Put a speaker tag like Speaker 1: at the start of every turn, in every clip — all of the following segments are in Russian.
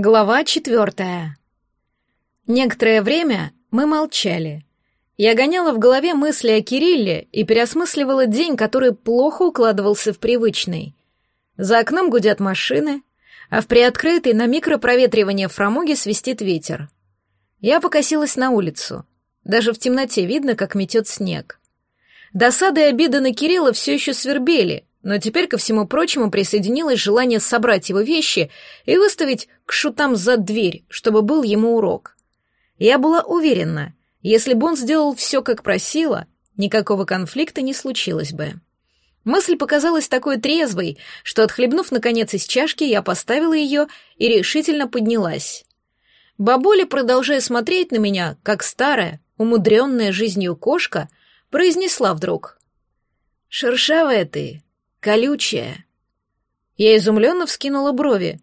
Speaker 1: Глава четвертая. Некоторое время мы молчали. Я гоняла в голове мысли о Кирилле и переосмысливала день, который плохо укладывался в привычный. За окном гудят машины, а в приоткрытой на микропроветривание фрамуге свистит ветер. Я покосилась на улицу. Даже в темноте видно, как метет снег. Досада и обида на Кирилла все еще свербели, но теперь ко всему прочему присоединилось желание собрать его вещи и выставить к шутам за дверь, чтобы был ему урок. Я была уверена, если бы он сделал все, как просила, никакого конфликта не случилось бы. Мысль показалась такой трезвой, что, отхлебнув наконец из чашки, я поставила ее и решительно поднялась. Бабуля, продолжая смотреть на меня, как старая, умудренная жизнью кошка, произнесла вдруг. «Шершавая ты, колючая». Я изумленно вскинула брови.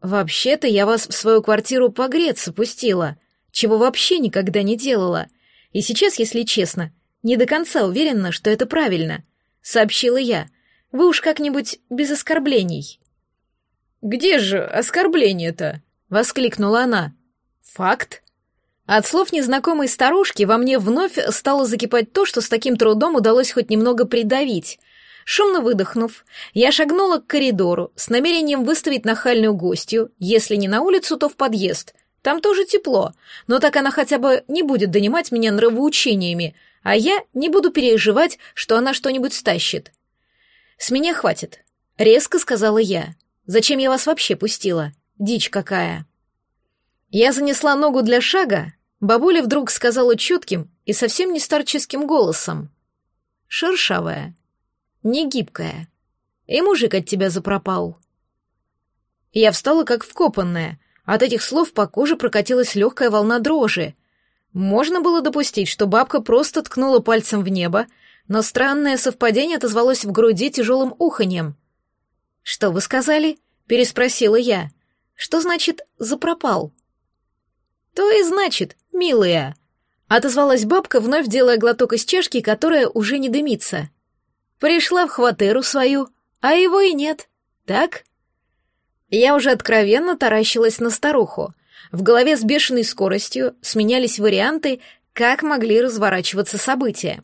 Speaker 1: «Вообще-то я вас в свою квартиру погреться пустила, чего вообще никогда не делала. И сейчас, если честно, не до конца уверена, что это правильно», — сообщила я. «Вы уж как-нибудь без оскорблений». «Где же оскорбление-то?» — воскликнула она. «Факт?» От слов незнакомой старушки во мне вновь стало закипать то, что с таким трудом удалось хоть немного придавить. Шумно выдохнув, я шагнула к коридору с намерением выставить нахальную гостью, если не на улицу, то в подъезд. Там тоже тепло, но так она хотя бы не будет донимать меня нравоучениями, а я не буду переживать, что она что-нибудь стащит. «С меня хватит», — резко сказала я. «Зачем я вас вообще пустила? Дичь какая!» Я занесла ногу для шага, бабуля вдруг сказала чутким и совсем не старческим голосом. «Шершавая, негибкая, и мужик от тебя запропал». Я встала как вкопанная. От этих слов по коже прокатилась легкая волна дрожи. Можно было допустить, что бабка просто ткнула пальцем в небо, но странное совпадение отозвалось в груди тяжелым уханьем. «Что вы сказали?» — переспросила я. «Что значит «запропал»?» «То и значит, милая», — отозвалась бабка, вновь делая глоток из чашки, которая уже не дымится. «Пришла в хватеру свою, а его и нет, так?» Я уже откровенно таращилась на старуху. В голове с бешеной скоростью сменялись варианты, как могли разворачиваться события.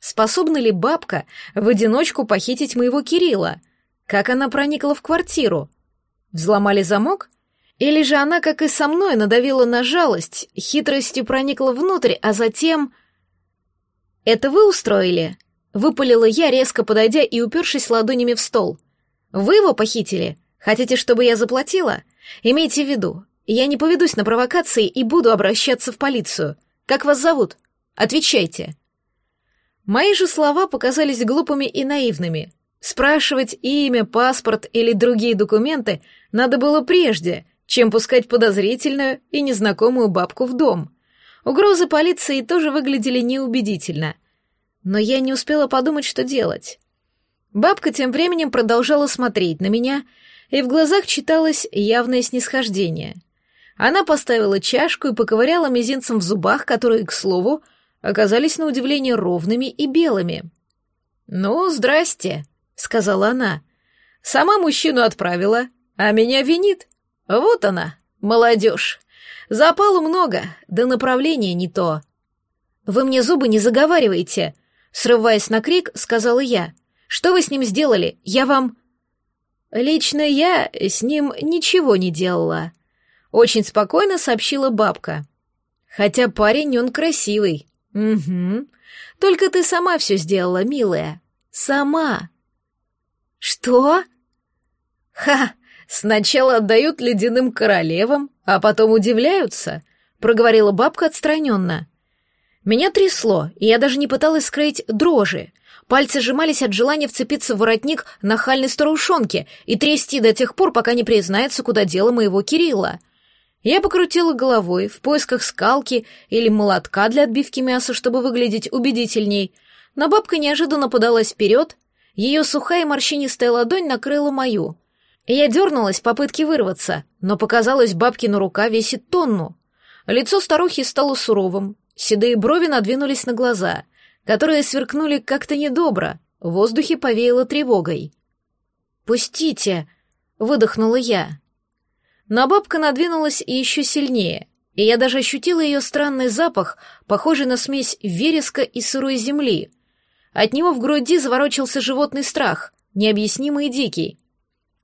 Speaker 1: Способна ли бабка в одиночку похитить моего Кирилла? Как она проникла в квартиру? Взломали замок? Или же она, как и со мной, надавила на жалость, хитростью проникла внутрь, а затем... «Это вы устроили?» — выпалила я, резко подойдя и упершись ладонями в стол. «Вы его похитили? Хотите, чтобы я заплатила? Имейте в виду, я не поведусь на провокации и буду обращаться в полицию. Как вас зовут? Отвечайте». Мои же слова показались глупыми и наивными. Спрашивать имя, паспорт или другие документы надо было прежде, чем пускать подозрительную и незнакомую бабку в дом. Угрозы полиции тоже выглядели неубедительно. Но я не успела подумать, что делать. Бабка тем временем продолжала смотреть на меня, и в глазах читалось явное снисхождение. Она поставила чашку и поковыряла мизинцем в зубах, которые, к слову, оказались на удивление ровными и белыми. «Ну, здрасте», — сказала она. «Сама мужчину отправила, а меня винит. Вот она, молодежь. Запалу много, да направление не то. Вы мне зубы не заговаривайте, срываясь на крик, сказала я. Что вы с ним сделали? Я вам... Лично я с ним ничего не делала. Очень спокойно сообщила бабка. Хотя парень он красивый. Угу. Только ты сама все сделала, милая. Сама. Что? Ха! Сначала отдают ледяным королевам, а потом удивляются, проговорила бабка отстраненно. Меня трясло, и я даже не пыталась скрыть дрожи. Пальцы сжимались от желания вцепиться в воротник нахальной старушонки и трясти до тех пор, пока не признается, куда дело моего Кирилла. Я покрутила головой в поисках скалки или молотка для отбивки мяса, чтобы выглядеть убедительней, но бабка неожиданно подалась вперед, ее сухая морщинистая ладонь накрыла мою. Я дернулась в попытке вырваться, но показалось, бабкина рука весит тонну. Лицо старухи стало суровым, седые брови надвинулись на глаза, которые сверкнули как-то недобро, в воздухе повеяло тревогой. «Пустите!» — выдохнула я. Но бабка надвинулась и еще сильнее, и я даже ощутила ее странный запах, похожий на смесь вереска и сырой земли. От него в груди заворочился животный страх, необъяснимый и дикий.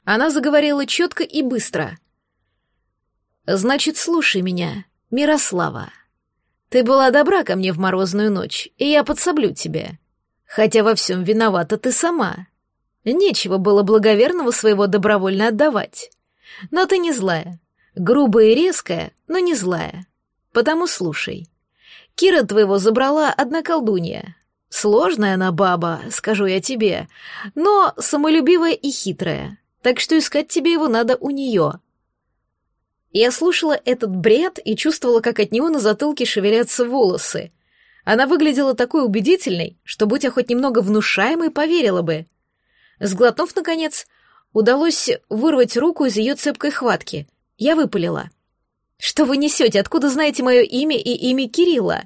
Speaker 1: Она заговорила четко и быстро. «Значит, слушай меня, Мирослава. Ты была добра ко мне в морозную ночь, и я подсоблю тебе. Хотя во всем виновата ты сама. Нечего было благоверного своего добровольно отдавать. Но ты не злая. Грубая и резкая, но не злая. Потому слушай. Кира твоего забрала одна колдунья. Сложная она баба, скажу я тебе, но самолюбивая и хитрая, так что искать тебе его надо у нее. Я слушала этот бред и чувствовала, как от него на затылке шевелятся волосы. Она выглядела такой убедительной, что, будь я хоть немного внушаемой, поверила бы. Сглотнув, наконец, удалось вырвать руку из ее цепкой хватки. Я выпалила. «Что вы несете? Откуда знаете мое имя и имя Кирилла?»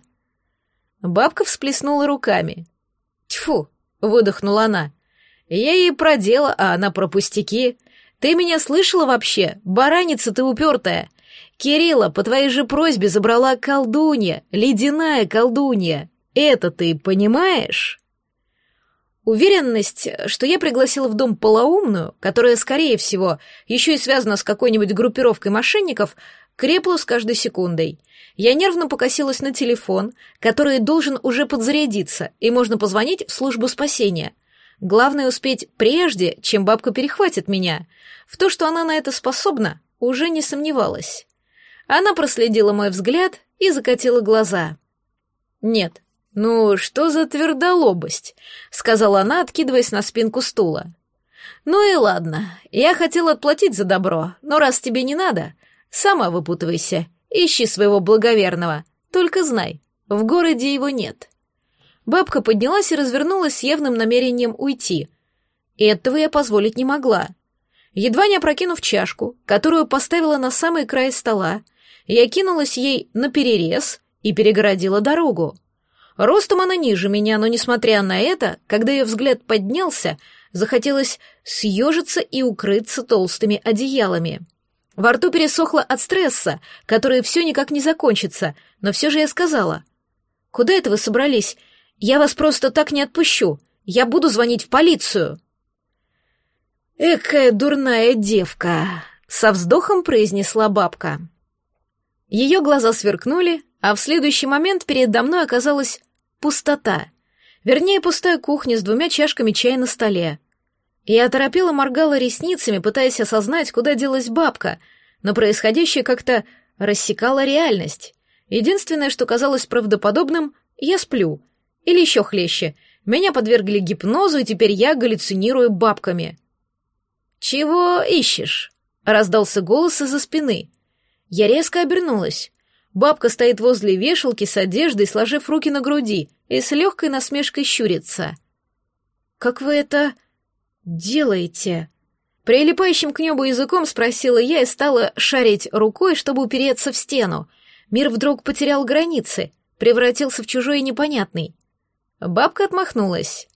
Speaker 1: Бабка всплеснула руками. «Тьфу!» — выдохнула она. «Я ей про дело, а она про пустяки. Ты меня слышала вообще? Бараница ты упертая. Кирилла, по твоей же просьбе забрала колдунья, ледяная колдунья. Это ты понимаешь?» Уверенность, что я пригласила в дом полоумную, которая, скорее всего, еще и связана с какой-нибудь группировкой мошенников, крепла с каждой секундой. Я нервно покосилась на телефон, который должен уже подзарядиться, и можно позвонить в службу спасения. Главное успеть прежде, чем бабка перехватит меня. В то, что она на это способна, уже не сомневалась. Она проследила мой взгляд и закатила глаза. «Нет, «Ну, что за твердолобость?» — сказала она, откидываясь на спинку стула. «Ну и ладно, я хотела отплатить за добро, но раз тебе не надо, сама выпутывайся, ищи своего благоверного, только знай, в городе его нет». Бабка поднялась и развернулась с явным намерением уйти. И этого я позволить не могла. Едва не опрокинув чашку, которую поставила на самый край стола, я кинулась ей на перерез и перегородила дорогу. Ростом она ниже меня, но, несмотря на это, когда ее взгляд поднялся, захотелось съежиться и укрыться толстыми одеялами. Во рту пересохло от стресса, который все никак не закончится, но все же я сказала. «Куда это вы собрались? Я вас просто так не отпущу. Я буду звонить в полицию». «Экая дурная девка», — со вздохом произнесла бабка. Ее глаза сверкнули, а в следующий момент передо мной оказалась Пустота. Вернее, пустая кухня с двумя чашками чая на столе. Я оторопела моргала ресницами, пытаясь осознать, куда делась бабка, но происходящее как-то рассекало реальность. Единственное, что казалось правдоподобным, я сплю. Или еще хлеще. Меня подвергли гипнозу, и теперь я галлюцинирую бабками. «Чего ищешь?» — раздался голос из-за спины. Я резко обернулась. Бабка стоит возле вешалки с одеждой, сложив руки на груди, и с легкой насмешкой щурится. «Как вы это делаете?» Прилипающим к небу языком спросила я и стала шарить рукой, чтобы упереться в стену. Мир вдруг потерял границы, превратился в чужой и непонятный. Бабка отмахнулась.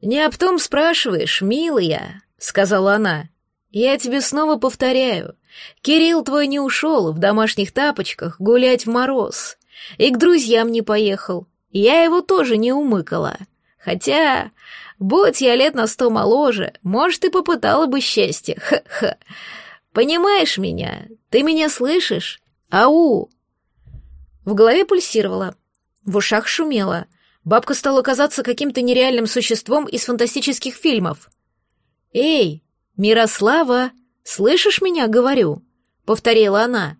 Speaker 1: «Не об том спрашиваешь, милая», — сказала она. «Я тебе снова повторяю. Кирилл твой не ушел в домашних тапочках гулять в мороз. И к друзьям не поехал. Я его тоже не умыкала. Хотя, будь я лет на сто моложе, может, и попытала бы счастье. Ха-ха. Понимаешь меня? Ты меня слышишь? Ау!» В голове пульсировало, в ушах шумело. Бабка стала казаться каким-то нереальным существом из фантастических фильмов. «Эй, Мирослава!» «Слышишь меня, говорю?» — повторила она.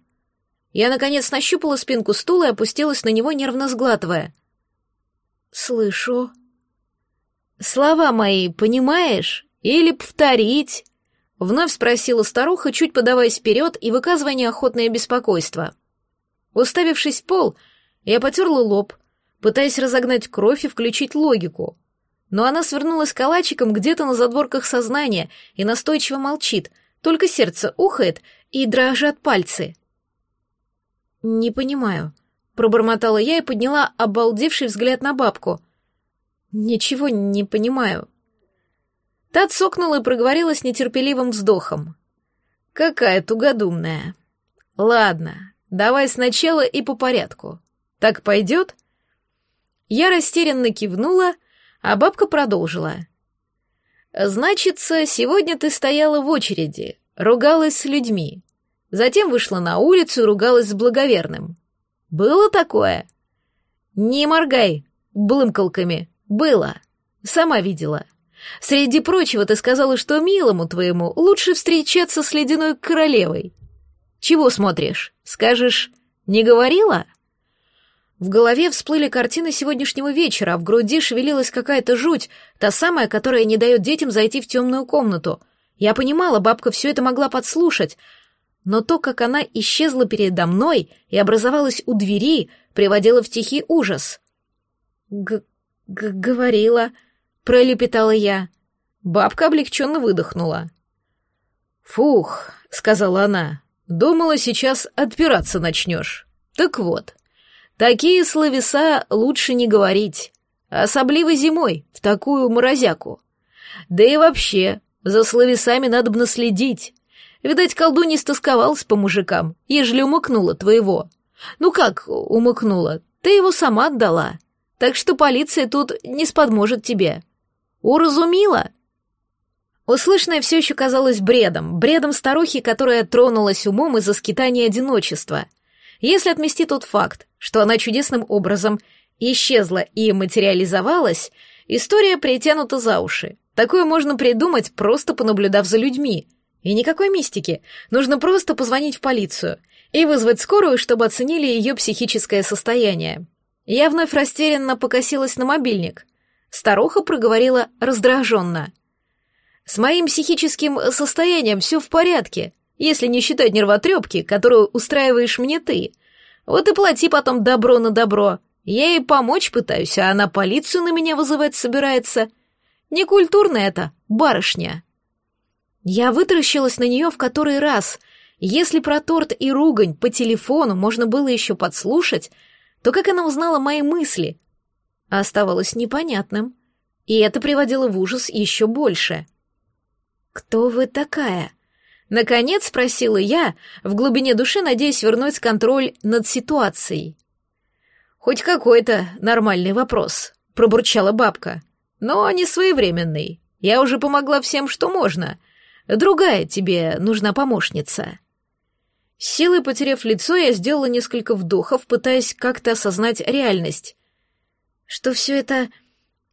Speaker 1: Я, наконец, нащупала спинку стула и опустилась на него, нервно сглатывая. «Слышу». «Слова мои понимаешь? Или повторить?» — вновь спросила старуха, чуть подаваясь вперед и выказывая неохотное беспокойство. Уставившись в пол, я потерла лоб, пытаясь разогнать кровь и включить логику. Но она свернулась калачиком где-то на задворках сознания и настойчиво молчит — только сердце ухает и дрожат пальцы. «Не понимаю», — пробормотала я и подняла обалдевший взгляд на бабку. «Ничего не понимаю». Та цокнула и проговорила с нетерпеливым вздохом. Какая тугодумная. Ладно, давай сначала и по порядку. Так пойдет? Я растерянно кивнула, а бабка продолжила. Значится, сегодня ты стояла в очереди, ругалась с людьми. Затем вышла на улицу и ругалась с благоверным. Было такое? Не моргай блымкалками. Было. Сама видела. Среди прочего ты сказала, что милому твоему лучше встречаться с ледяной королевой. Чего смотришь? Скажешь, не говорила? В голове всплыли картины сегодняшнего вечера, а в груди шевелилась какая-то жуть, та самая, которая не дает детям зайти в темную комнату. Я понимала, бабка все это могла подслушать, но то, как она исчезла передо мной и образовалась у двери, приводило в тихий ужас. Г -г «Говорила», — пролепетала я. Бабка облегченно выдохнула. «Фух», — сказала она, — «думала, сейчас отпираться начнешь. Так вот, такие словеса лучше не говорить, особливо зимой, в такую морозяку. Да и вообще, за словесами надо бы наследить. Видать, колдунья стосковалась по мужикам, ежели умыкнула твоего. Ну как умыкнула? Ты его сама отдала. Так что полиция тут не сподможет тебе. Уразумила?» Услышанное все еще казалось бредом, бредом старухи, которая тронулась умом из-за скитания одиночества. Если отмести тот факт, что она чудесным образом исчезла и материализовалась, история притянута за уши. Такое можно придумать, просто понаблюдав за людьми. И никакой мистики, нужно просто позвонить в полицию и вызвать скорую, чтобы оценили ее психическое состояние. Я вновь растерянно покосилась на мобильник. Старуха проговорила раздраженно. «С моим психическим состоянием все в порядке, если не считать нервотрепки, которую устраиваешь мне ты. Вот и плати потом добро на добро. Я ей помочь пытаюсь, а она полицию на меня вызывать собирается. Некультурно это, барышня». Я вытаращилась на нее в который раз. Если про торт и ругань по телефону можно было еще подслушать, то как она узнала мои мысли? Оставалось непонятным. И это приводило в ужас еще больше. «Кто вы такая?» Наконец спросила я, в глубине души надеясь вернуть контроль над ситуацией. «Хоть какой-то нормальный вопрос», — пробурчала бабка. «Но не своевременный. Я уже помогла всем, что можно. Другая тебе нужна помощница». Силой потеряв лицо, я сделала несколько вдохов, пытаясь как-то осознать реальность. Что все это...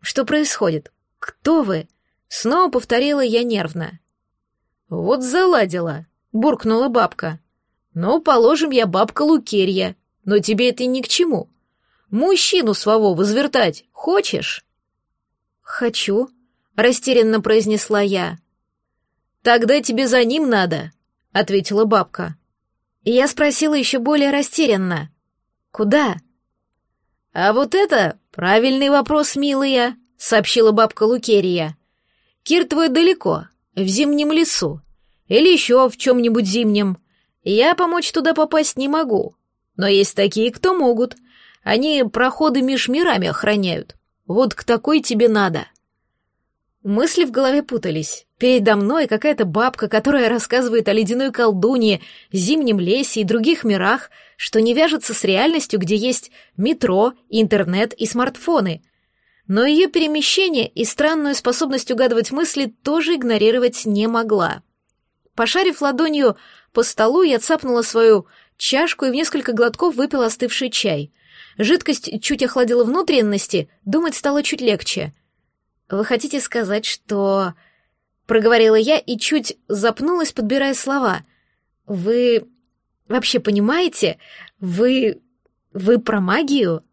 Speaker 1: Что происходит? Кто вы? Снова повторила я нервно. Вот заладила, буркнула бабка. Ну, положим, я бабка Лукерья, но тебе это ни к чему. Мужчину своего возвертать хочешь? Хочу, растерянно произнесла я. Тогда тебе за ним надо, ответила бабка. И я спросила еще более растерянно. «Куда?» «А вот это правильный вопрос, милая», — сообщила бабка Лукерия. «Кир твой далеко, в зимнем лесу. Или еще в чем-нибудь зимнем. Я помочь туда попасть не могу. Но есть такие, кто могут. Они проходы меж мирами охраняют. Вот к такой тебе надо». Мысли в голове путались. Передо мной какая-то бабка, которая рассказывает о ледяной колдунье, зимнем лесе и других мирах, что не вяжется с реальностью, где есть метро, интернет и смартфоны. Но ее перемещение и странную способность угадывать мысли тоже игнорировать не могла. Пошарив ладонью по столу, я цапнула свою чашку и в несколько глотков выпила остывший чай. Жидкость чуть охладила внутренности, думать стало чуть легче — «Вы хотите сказать, что...» Проговорила я и чуть запнулась, подбирая слова. «Вы вообще понимаете? Вы... вы про магию?»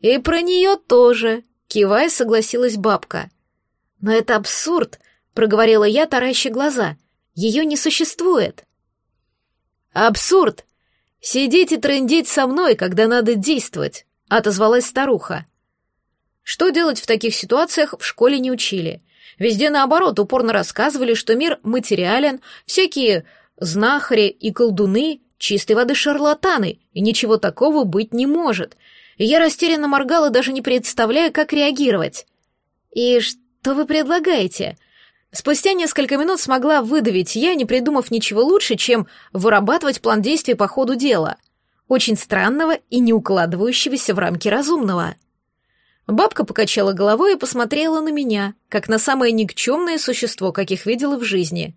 Speaker 1: «И про нее тоже», — кивая, согласилась бабка. «Но это абсурд», — проговорила я, тараща глаза. «Ее не существует». «Абсурд! Сидеть и трындеть со мной, когда надо действовать», — отозвалась старуха. Что делать в таких ситуациях в школе не учили. Везде, наоборот, упорно рассказывали, что мир материален, всякие знахари и колдуны — чистой воды шарлатаны, и ничего такого быть не может. Я растерянно моргала, даже не представляя, как реагировать. «И что вы предлагаете?» Спустя несколько минут смогла выдавить я, не придумав ничего лучше, чем вырабатывать план действий по ходу дела, очень странного и не укладывающегося в рамки разумного. Бабка покачала головой и посмотрела на меня, как на самое никчемное существо, каких видела в жизни.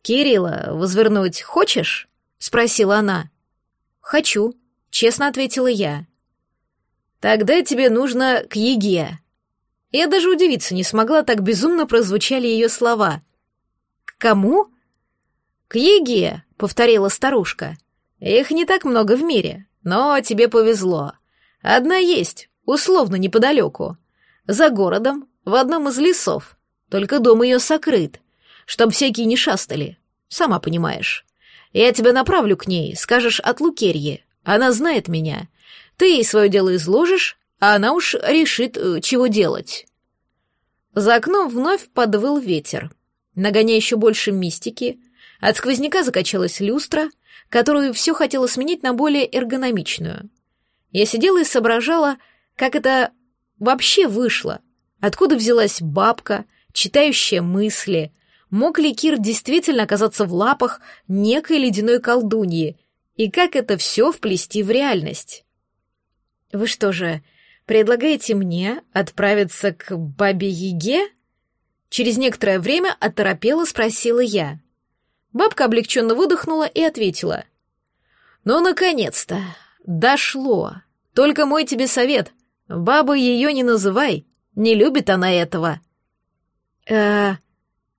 Speaker 1: «Кирилла, возвернуть хочешь?» — спросила она. «Хочу», — честно ответила я. «Тогда тебе нужно к Еге». Я даже удивиться не смогла, так безумно прозвучали ее слова. «К кому?» «К Еге», — повторила старушка. «Их не так много в мире, но тебе повезло. Одна есть, условно неподалеку. За городом, в одном из лесов. Только дом ее сокрыт, чтоб всякие не шастали. Сама понимаешь. Я тебя направлю к ней, скажешь от Лукерьи. Она знает меня. Ты ей свое дело изложишь, а она уж решит, э, чего делать. За окном вновь подвыл ветер, нагоняя еще больше мистики. От сквозняка закачалась люстра, которую все хотела сменить на более эргономичную. Я сидела и соображала, как это вообще вышло, откуда взялась бабка, читающая мысли, мог ли Кир действительно оказаться в лапах некой ледяной колдуньи, и как это все вплести в реальность. «Вы что же, предлагаете мне отправиться к бабе-яге?» Через некоторое время оторопела спросила я. Бабка облегченно выдохнула и ответила. «Ну, наконец-то! Дошло! Только мой тебе совет. Бабой ее не называй. Не любит она этого». «Э-э...»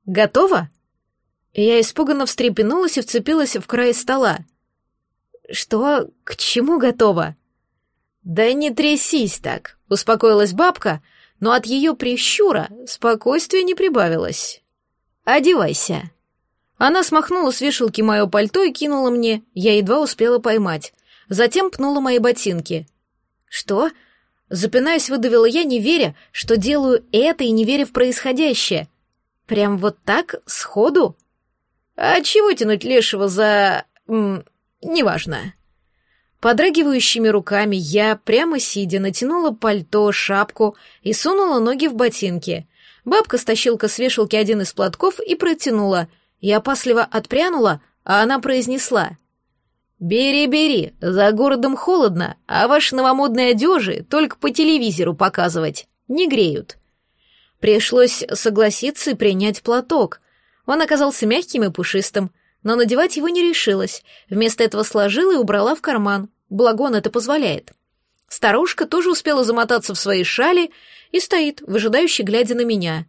Speaker 1: Готова?» Я испуганно встрепенулась и вцепилась в край стола. «Что? К чему готова?» «Да не трясись так», — успокоилась бабка, но от ее прищура спокойствия не прибавилось. «Одевайся». Она смахнула с вешалки мое пальто и кинула мне, я едва успела поймать. Затем пнула мои ботинки. «Что?» Запинаясь, выдавила я, не веря, что делаю это и не веря в происходящее. Прям вот так, сходу? А чего тянуть лешего за... М, неважно. Подрагивающими руками я, прямо сидя, натянула пальто, шапку и сунула ноги в ботинки. Бабка стащилка с вешалки один из платков и протянула. Я опасливо отпрянула, а она произнесла. «Бери, бери, за городом холодно, а ваши новомодные одежи только по телевизору показывать. Не греют». Пришлось согласиться и принять платок. Он оказался мягким и пушистым, но надевать его не решилась. Вместо этого сложила и убрала в карман. Благо он это позволяет. Старушка тоже успела замотаться в своей шали и стоит, выжидающе глядя на меня.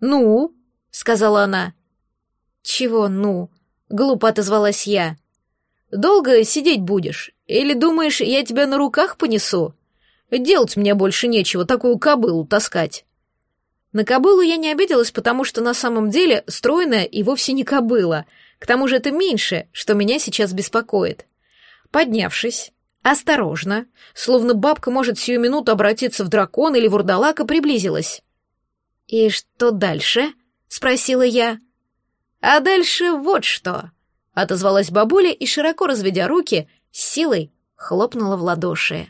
Speaker 1: «Ну?» — сказала она. «Чего «ну?» — глупо отозвалась я. «Долго сидеть будешь? Или думаешь, я тебя на руках понесу? Делать мне больше нечего, такую кобылу таскать». На кобылу я не обиделась, потому что на самом деле стройная и вовсе не кобыла. К тому же это меньше, что меня сейчас беспокоит. Поднявшись, осторожно, словно бабка может сию минуту обратиться в дракона или вурдалака, приблизилась. «И что дальше?» — спросила я. «А дальше вот что!» — отозвалась бабуля и, широко разведя руки, силой хлопнула в ладоши.